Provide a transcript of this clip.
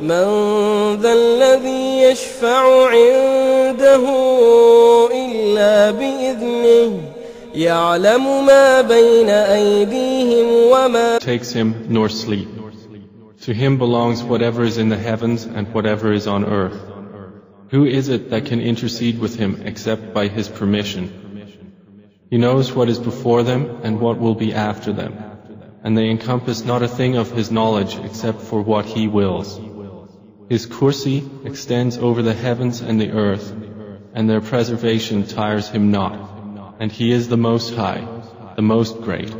من ذا الذي يشفع عنده إلا بإذنه يعلم ما بين أيديهم وما Takes him nor sleep. To him belongs whatever is in the heavens and whatever is on earth. Who is it that can intercede with him except by his permission? He knows what is before them and what will be after them. And they encompass not a thing of his knowledge except for what he wills. His kursi extends over the heavens and the earth, and their preservation tires him not. And he is the Most High, the Most Great.